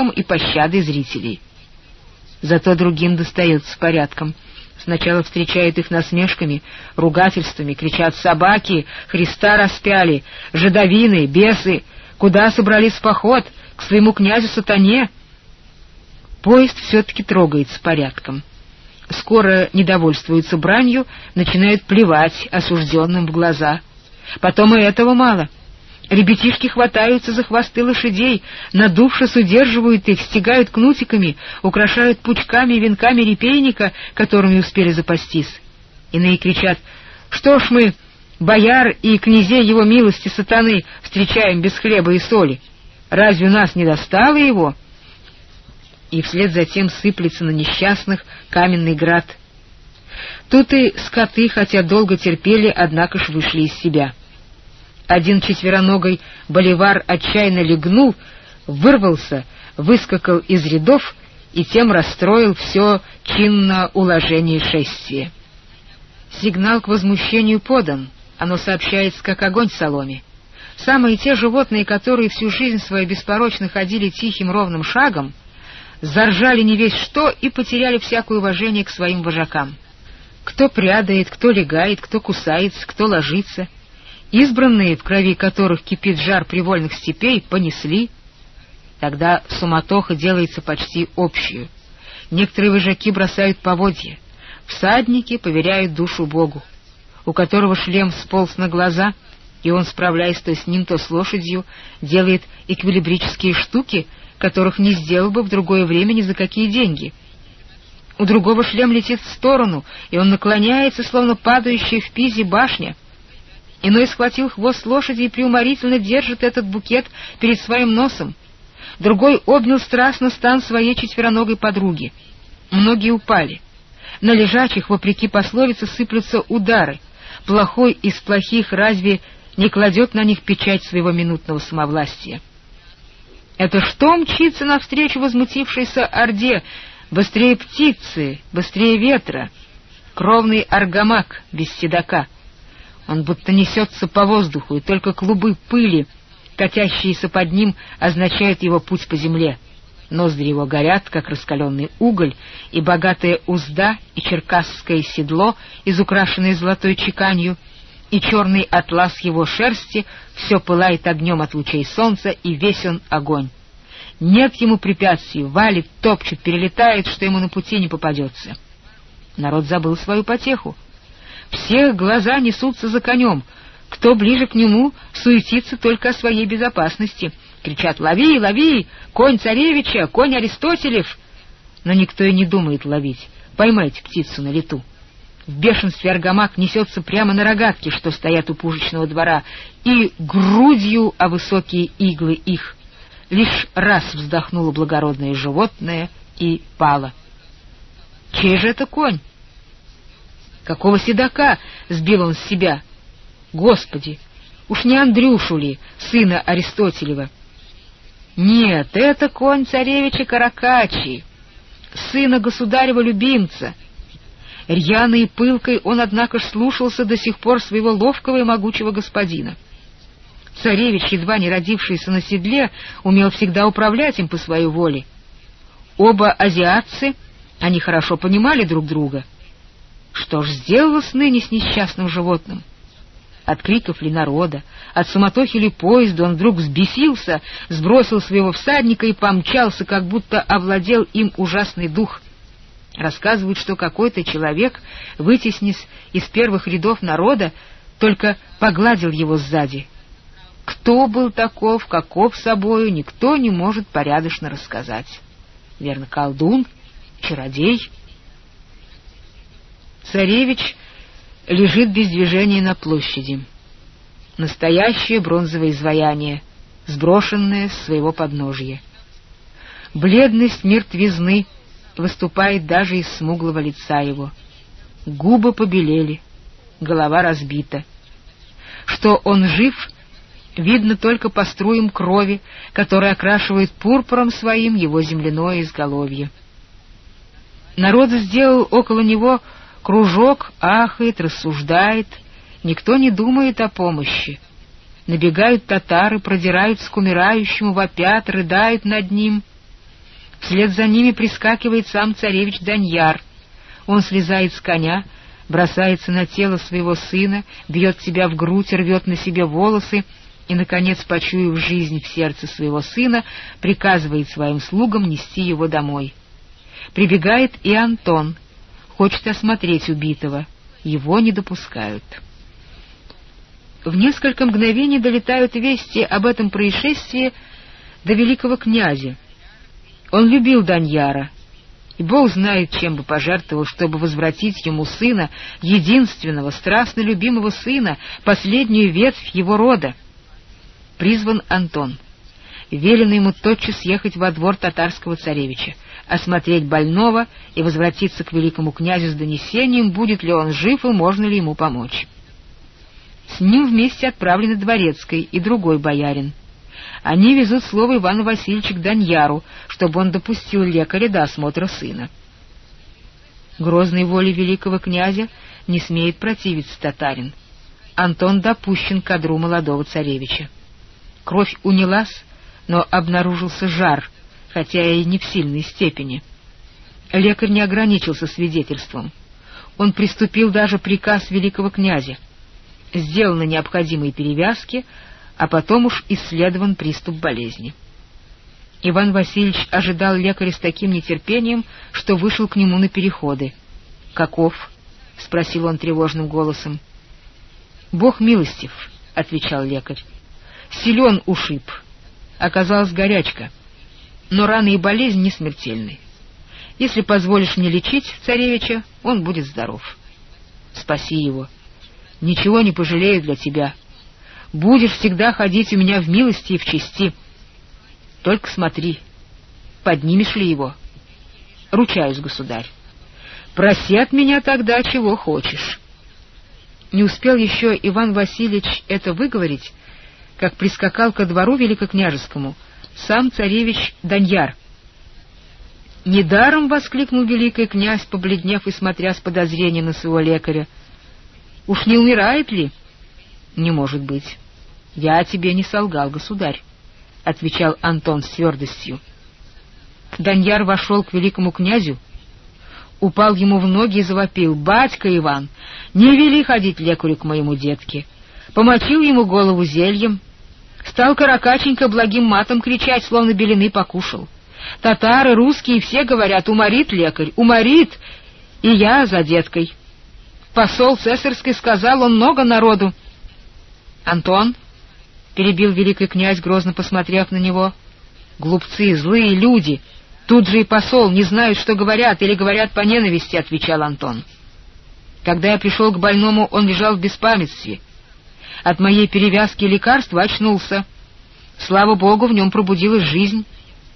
смехом и пощадой зрителей. Зато другим достается порядком. Сначала встречают их насмешками, ругательствами, кричат «собаки», «Христа распяли», «жидовины», «бесы», «куда собрались в поход», «к своему князю сатане». Поезд все-таки трогается порядком. Скоро недовольствуются бранью, начинают плевать осужденным в глаза. Потом и этого мало — Ребятишки хватаются за хвосты лошадей, надувшись, удерживают их, стегают кнутиками, украшают пучками и венками репейника, которыми успели запастись. Иные кричат «Что ж мы, бояр и князей его милости сатаны, встречаем без хлеба и соли? Разве нас не достало его?» И вслед за тем сыплется на несчастных каменный град. Тут и скоты, хотя долго терпели, однако ж вышли из себя. Один четвероногой боливар отчаянно легнул, вырвался, выскакал из рядов и тем расстроил все чинно уложение шествия. Сигнал к возмущению подан, оно сообщается, как огонь в соломе. Самые те животные, которые всю жизнь свою беспорочно ходили тихим ровным шагом, заржали не весь что и потеряли всякое уважение к своим вожакам. Кто прядает, кто легает, кто кусается, кто ложится — Избранные, в крови которых кипит жар привольных степей, понесли. Тогда суматоха делается почти общую. Некоторые выжаки бросают поводья. Всадники поверяют душу Богу, у которого шлем сполз на глаза, и он, справляясь то с ним, то с лошадью, делает эквилибрические штуки, которых не сделал бы в другое время ни за какие деньги. У другого шлем летит в сторону, и он наклоняется, словно падающая в пизе башня — Иной схватил хвост лошади и преуморительно держит этот букет перед своим носом. Другой обнял страстно стан своей четвероногой подруги. Многие упали. На лежачих, вопреки пословице, сыплются удары. Плохой из плохих разве не кладет на них печать своего минутного самовластия? Это что мчится навстречу возмутившейся орде? Быстрее птицы, быстрее ветра. Кровный аргамак без седока — он будто несется по воздуху, и только клубы пыли, катящиеся под ним, означают его путь по земле. Ноздри его горят, как раскаленный уголь, и богатая узда, и черкасское седло, изукрашенное золотой чеканью, и черный атлас его шерсти — все пылает огнем от лучей солнца, и весь он огонь. Нет ему препятствий, валит, топчет, перелетает, что ему на пути не попадется. Народ забыл свою потеху. Всех глаза несутся за конем. Кто ближе к нему, суетится только о своей безопасности. Кричат «Лови, лови! Конь царевича! Конь Аристотелев!» Но никто и не думает ловить. Поймайте птицу на лету. В бешенстве аргамак несется прямо на рогатки, что стоят у пушечного двора, и грудью о высокие иглы их. Лишь раз вздохнуло благородное животное и пало. Чей же это конь? Какого седока сбил он с себя? Господи, уж не Андрюшу ли, сына Аристотелева? Нет, это конь царевича Каракачи, сына государева любимца. Рьяной и пылкой он, однако слушался до сих пор своего ловкого и могучего господина. Царевич, едва не родившийся на седле, умел всегда управлять им по своей воле. Оба азиатцы, они хорошо понимали друг друга — что ж сделалось ныне с несчастным животным? От криков ли народа, от суматохи ли поезда он вдруг взбесился, сбросил своего всадника и помчался, как будто овладел им ужасный дух. Рассказывают, что какой-то человек, вытеснись из первых рядов народа, только погладил его сзади. Кто был таков, каков собою, никто не может порядочно рассказать. Верно, колдун, чародей — Царевич лежит без движения на площади. Настоящее бронзовое изваяние, сброшенное с своего подножья. Бледность мертвизны выступает даже из смуглого лица его. Губы побелели, голова разбита. Что он жив, видно только по струям крови, которые окрашивает пурпуром своим его земляное изголовье. Народ сделал около него Кружок ахает, рассуждает, никто не думает о помощи. Набегают татары, продираются к умирающему, вопят, рыдают над ним. Вслед за ними прискакивает сам царевич Даньяр. Он слезает с коня, бросается на тело своего сына, бьет себя в грудь, рвет на себе волосы и, наконец, почуяв жизнь в сердце своего сына, приказывает своим слугам нести его домой. Прибегает и Антон, хочет осмотреть убитого. Его не допускают. В несколько мгновений долетают вести об этом происшествии до великого князя. Он любил Даньяра, и Бог знает, чем бы пожертвовал, чтобы возвратить ему сына, единственного, страстно любимого сына, последнюю ветвь его рода. Призван Антон. Велено ему тотчас ехать во двор татарского царевича, осмотреть больного и возвратиться к великому князю с донесением, будет ли он жив и можно ли ему помочь. С ним вместе отправлены Дворецкий и другой боярин. Они везут слово Ивану Васильевичу к Даньяру, чтобы он допустил лекаря до осмотра сына. Грозной воле великого князя не смеет противиться татарин. Антон допущен к одру молодого царевича. Кровь унялась, но обнаружился жар, хотя и не в сильной степени. Лекарь не ограничился свидетельством. Он приступил даже приказ великого князя — сделаны необходимые перевязки, а потом уж исследован приступ болезни. Иван Васильевич ожидал лекаря с таким нетерпением, что вышел к нему на переходы. «Каков?» — спросил он тревожным голосом. «Бог милостив», — отвечал лекарь. «Силен ушиб. Оказалась горячка. Но раны и болезнь не смертельны. Если позволишь мне лечить царевича, он будет здоров. Спаси его» ничего не пожалею для тебя. Будешь всегда ходить у меня в милости и в чести. Только смотри, поднимешь ли его? Ручаюсь, государь. Проси от меня тогда, чего хочешь. Не успел еще Иван Васильевич это выговорить, как прискакал ко двору великокняжескому сам царевич Даньяр. «Недаром!» — воскликнул великий князь, побледнев и смотря с подозрением на своего лекаря — Уж не умирает ли? — Не может быть. — Я тебе не солгал, государь, — отвечал Антон с твердостью. Даньяр вошел к великому князю, упал ему в ноги и завопил. — Батька Иван, не вели ходить лекарю к моему детке. Помочил ему голову зельем. Стал каракаченька благим матом кричать, словно белины покушал. Татары, русские все говорят, уморит лекарь, уморит, и я за деткой. Посол цесарский сказал, он много народу. — Антон, — перебил великий князь, грозно посмотрев на него, — глупцы, злые люди, тут же и посол не знают, что говорят, или говорят по ненависти, — отвечал Антон. Когда я пришел к больному, он лежал в беспамятстве. От моей перевязки лекарства очнулся. Слава богу, в нем пробудилась жизнь.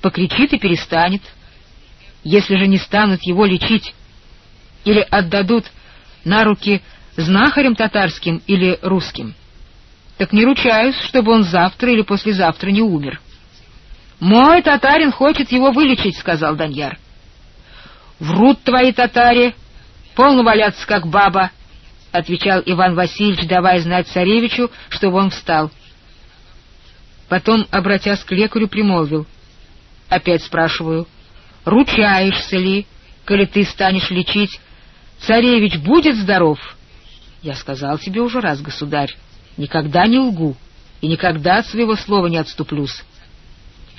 Покричит и перестанет. Если же не станут его лечить или отдадут на руки знахарем татарским или русским. Так не ручаюсь, чтобы он завтра или послезавтра не умер. «Мой татарин хочет его вылечить», — сказал Даньяр. «Врут твои татари, полно валяться, как баба», — отвечал Иван Васильевич, давая знать царевичу, чтобы он встал. Потом, обратясь к лекарю, примолвил. «Опять спрашиваю, ручаешься ли, коли ты станешь лечить Царевич будет здоров? Я сказал тебе уже раз, государь, никогда не лгу и никогда от своего слова не отступлюсь.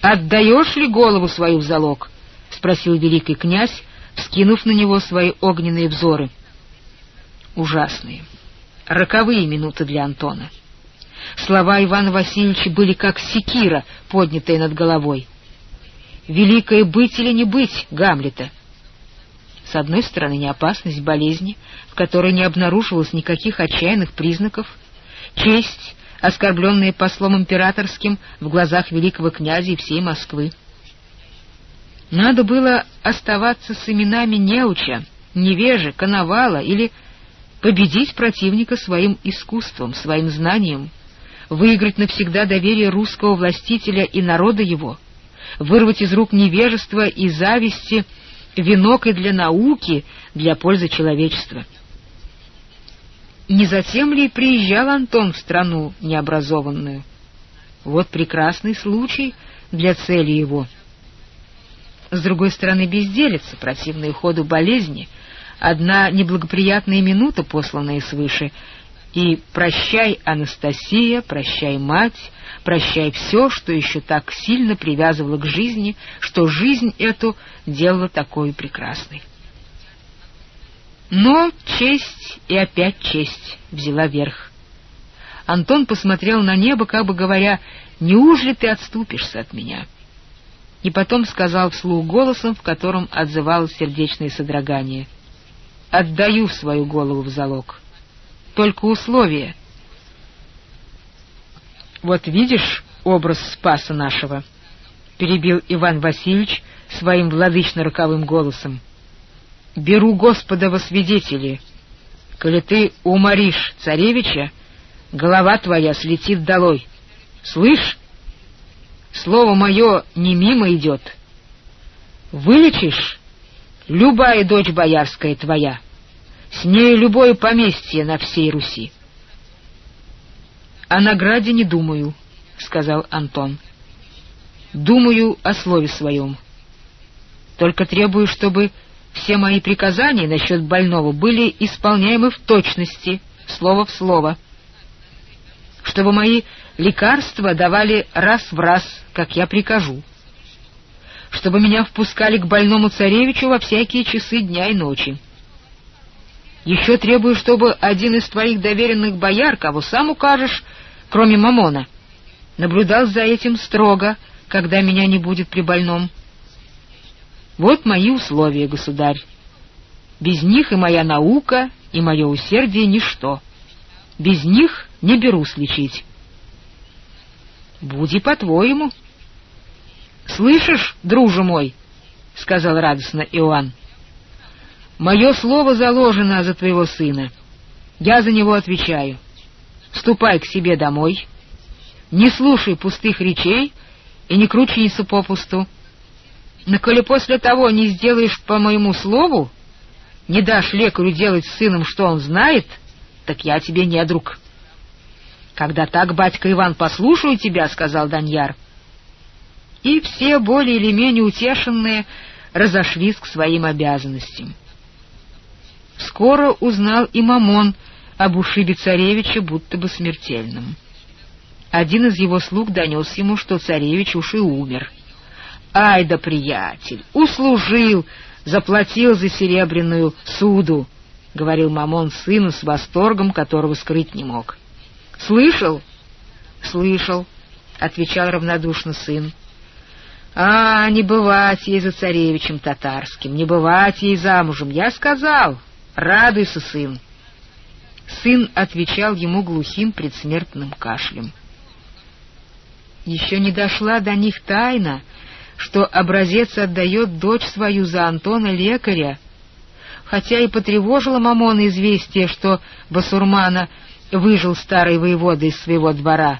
Отдаешь ли голову свою в залог? — спросил великий князь, вскинув на него свои огненные взоры. Ужасные, роковые минуты для Антона. Слова Ивана Васильевича были как секира, поднятая над головой. «Великое быть или не быть, Гамлета!» С одной стороны, неопасность болезни, в которой не обнаруживалось никаких отчаянных признаков, честь, оскорбленная послом императорским в глазах великого князя и всей Москвы. Надо было оставаться с именами неуча, невежи, коновала или победить противника своим искусством, своим знанием, выиграть навсегда доверие русского властителя и народа его, вырвать из рук невежества и зависти — венок и для науки, для пользы человечества. Не затем ли приезжал Антон в страну необразованную? Вот прекрасный случай для цели его. С другой стороны, безделица, противные ходу болезни, одна неблагоприятная минута, посланная свыше, и прощай, Анастасия, прощай, мать, прощай все, что еще так сильно привязывало к жизни, что жизнь эту делала такой прекрасной. Но честь и опять честь взяла верх. Антон посмотрел на небо, как бы говоря, «Неужели ты отступишься от меня?» И потом сказал вслух голосом, в котором отзывалось сердечное содрогание, «Отдаю свою голову в залог. Только условие». «Вот видишь образ спаса нашего?» — перебил Иван Васильевич своим владычно-роковым голосом беру Господа во свидетели. Коли ты уморишь царевича, голова твоя слетит долой. Слышь? Слово мое не мимо идет. Вылечишь? Любая дочь боярская твоя. С нею любое поместье на всей Руси. — О награде не думаю, — сказал Антон. — Думаю о слове своем. Только требую, чтобы все мои приказания насчет больного были исполняемы в точности, слово в слово. Чтобы мои лекарства давали раз в раз, как я прикажу. Чтобы меня впускали к больному царевичу во всякие часы дня и ночи. Еще требую, чтобы один из твоих доверенных бояр, кого сам укажешь, кроме Мамона, наблюдал за этим строго, когда меня не будет при больном. Вот мои условия, государь. Без них и моя наука, и мое усердие — ничто. Без них не берусь лечить. Буди по-твоему. Слышишь, друже мой, — сказал радостно Иоанн, — мое слово заложено за твоего сына. Я за него отвечаю. Ступай к себе домой, не слушай пустых речей и не кручинься попусту. Но коли после того не сделаешь по моему слову, не дашь лекарю делать с сыном, что он знает, так я тебе не друг. — Когда так, батька Иван, послушаю тебя, — сказал Даньяр. И все, более или менее утешенные, разошлись к своим обязанностям. Скоро узнал и Мамон об ушибе царевича, будто бы смертельном. Один из его слуг донес ему, что царевич уж и умер — Ай да, приятель, услужил, заплатил за серебряную суду, — говорил Мамон сыну с восторгом, которого скрыть не мог. — Слышал? — Слышал, — отвечал равнодушно сын. — А, не бывать ей за царевичем татарским, не бывать ей замужем. Я сказал, радуйся, сын. Сын отвечал ему глухим предсмертным кашлем. Еще не дошла до них тайна, что образец отдает дочь свою за Антона лекаря, хотя и потревожило Мамона известие, что Басурмана выжил старый воевода из своего двора,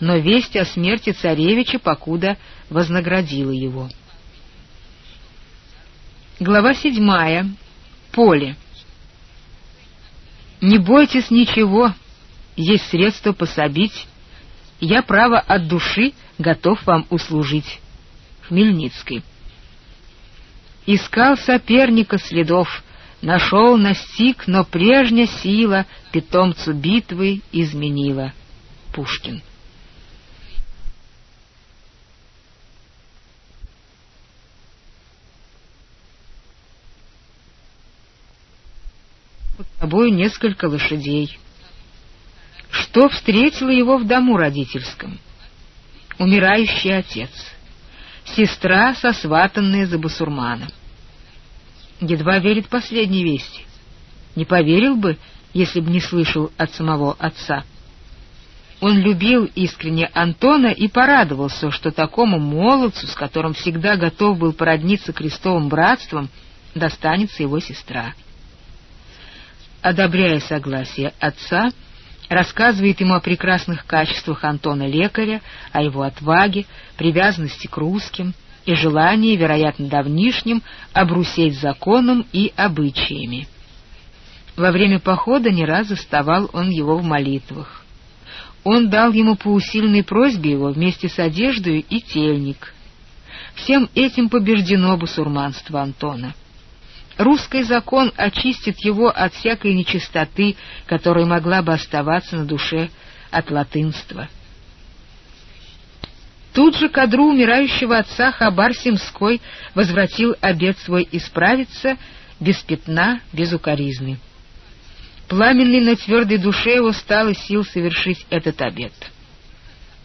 но весть о смерти царевича покуда вознаградила его. Глава седьмая. Поле. «Не бойтесь ничего, есть средство пособить, я, право, от души готов вам услужить». Хмельницкий. Искал соперника следов, нашел, настиг, но прежняя сила питомцу битвы изменила. Пушкин. Под собой несколько лошадей. Что встретило его в дому родительском? Умирающий отец — сестра, сосватанная за басурмана. Едва верит последней вести. Не поверил бы, если бы не слышал от самого отца. Он любил искренне Антона и порадовался, что такому молодцу, с которым всегда готов был породниться крестовым братством, достанется его сестра. Одобряя согласие отца, рассказывает ему о прекрасных качествах Антона Лекаря, о его отваге, привязанности к русским и желании, вероятно, давнишним, обрусеть законом и обычаями. Во время похода не раз заставал он его в молитвах. Он дал ему по усиленной просьбе его вместе с одеждой и тельник. всем этим побеждено басурманство Антона. Русский закон очистит его от всякой нечистоты, которая могла бы оставаться на душе от латынства. Тут же кадру умирающего отца Хабар Симской возвратил обет свой исправиться без пятна, без укоризны. Пламенный на твердой душе его стало сил совершить этот обет.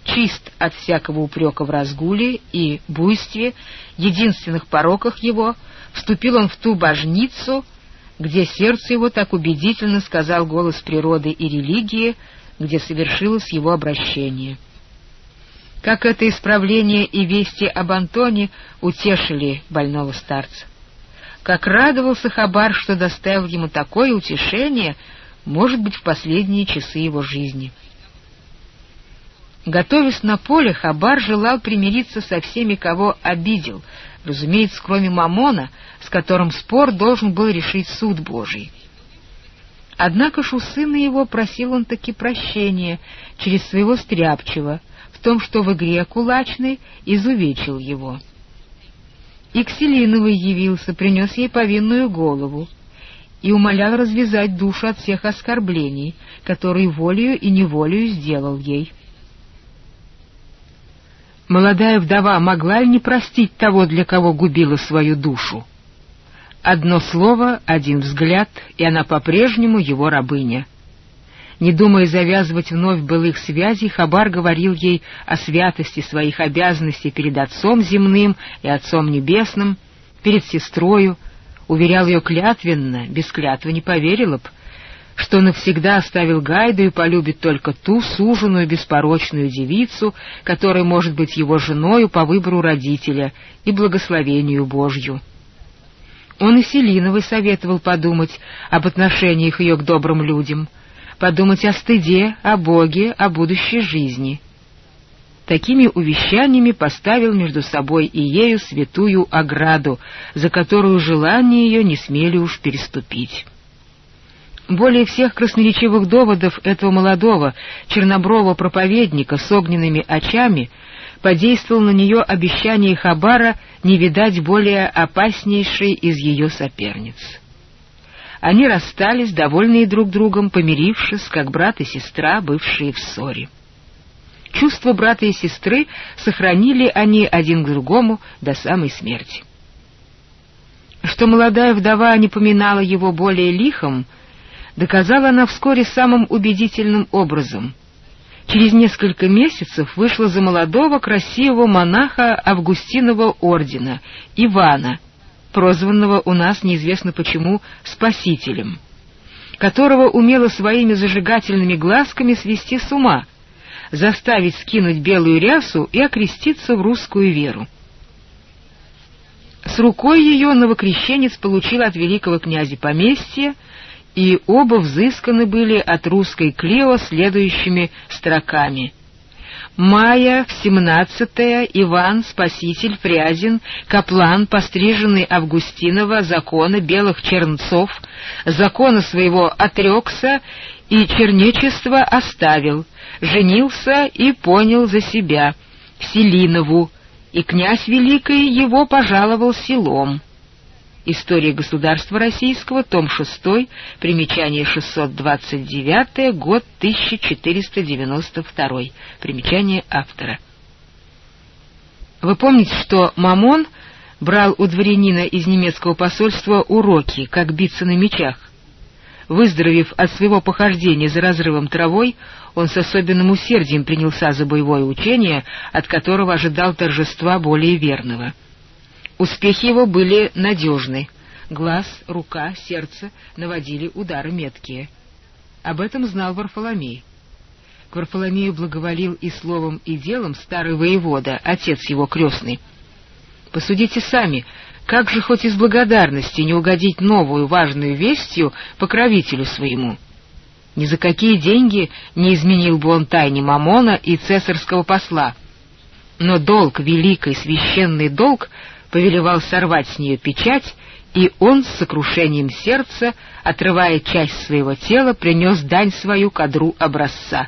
Чист от всякого упрека в разгуле и буйстве, единственных пороках его — вступил он в ту божницу, где сердце его так убедительно сказал голос природы и религии, где совершилось его обращение. Как это исправление и вести об Антоне утешили больного старца. Как радовался Хабар, что доставил ему такое утешение, может быть, в последние часы его жизни. Готовясь на поле, Хабар желал примириться со всеми, кого обидел, разумеется, кроме Мамона, с которым спор должен был решить суд Божий. Однако ж у сына его просил он таки прощения через своего стряпчего в том, что в игре кулачной изувечил его. И к явился, принес ей повинную голову и умолял развязать душу от всех оскорблений, которые волею и неволею сделал ей. Молодая вдова могла ли не простить того, для кого губила свою душу? Одно слово, один взгляд, и она по-прежнему его рабыня. Не думая завязывать вновь былых связей, Хабар говорил ей о святости своих обязанностей перед Отцом земным и Отцом небесным, перед сестрою, уверял ее клятвенно, без клятвы не поверила б, что навсегда оставил Гайду и полюбит только ту суженую беспорочную девицу, которая может быть его женою по выбору родителя и благословению Божью. Он и Селиновой советовал подумать об отношениях ее к добрым людям, подумать о стыде, о Боге, о будущей жизни. Такими увещаниями поставил между собой и ею святую ограду, за которую желания ее не смели уж переступить. Более всех красноречивых доводов этого молодого чернобрового проповедника с огненными очами подействовал на нее обещание Хабара не видать более опаснейшей из ее соперниц. Они расстались, довольные друг другом, помирившись, как брат и сестра, бывшие в ссоре. Чувства брата и сестры сохранили они один к другому до самой смерти. Что молодая вдова не поминала его более лихом, доказала она вскоре самым убедительным образом. Через несколько месяцев вышла за молодого красивого монаха Августинова ордена, Ивана, прозванного у нас неизвестно почему «спасителем», которого умела своими зажигательными глазками свести с ума, заставить скинуть белую рясу и окреститься в русскую веру. С рукой ее новокрещенец получил от великого князя поместье, и оба взысканы были от русской Клео следующими строками. В семнадцатое Иван Спаситель Фрязин, каплан, постриженный Августинова закона белых чернцов, закона своего отрекся и чернечество оставил, женился и понял за себя, Селинову, и князь Великий его пожаловал селом. История государства российского, том 6, примечание 629, год 1492, примечание автора. Вы помните, что Мамон брал у дворянина из немецкого посольства уроки, как биться на мечах? Выздоровев от своего похождения за разрывом травой, он с особенным усердием принялся за боевое учение, от которого ожидал торжества более верного — Успехи его были надежны. Глаз, рука, сердце наводили удары меткие. Об этом знал Варфоломей. К Варфоломею благоволил и словом, и делом старый воевода, отец его крестный. Посудите сами, как же хоть из благодарности не угодить новую важную вестью покровителю своему? Ни за какие деньги не изменил бы он тайне Мамона и цесарского посла. Но долг, великий священный долг, повелевал сорвать с нее печать, и он с сокрушением сердца, отрывая часть своего тела, принес дань свою кадру образца.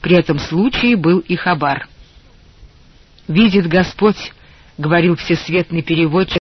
При этом случае был и хабар. «Видит Господь, говорил всесветный переводчик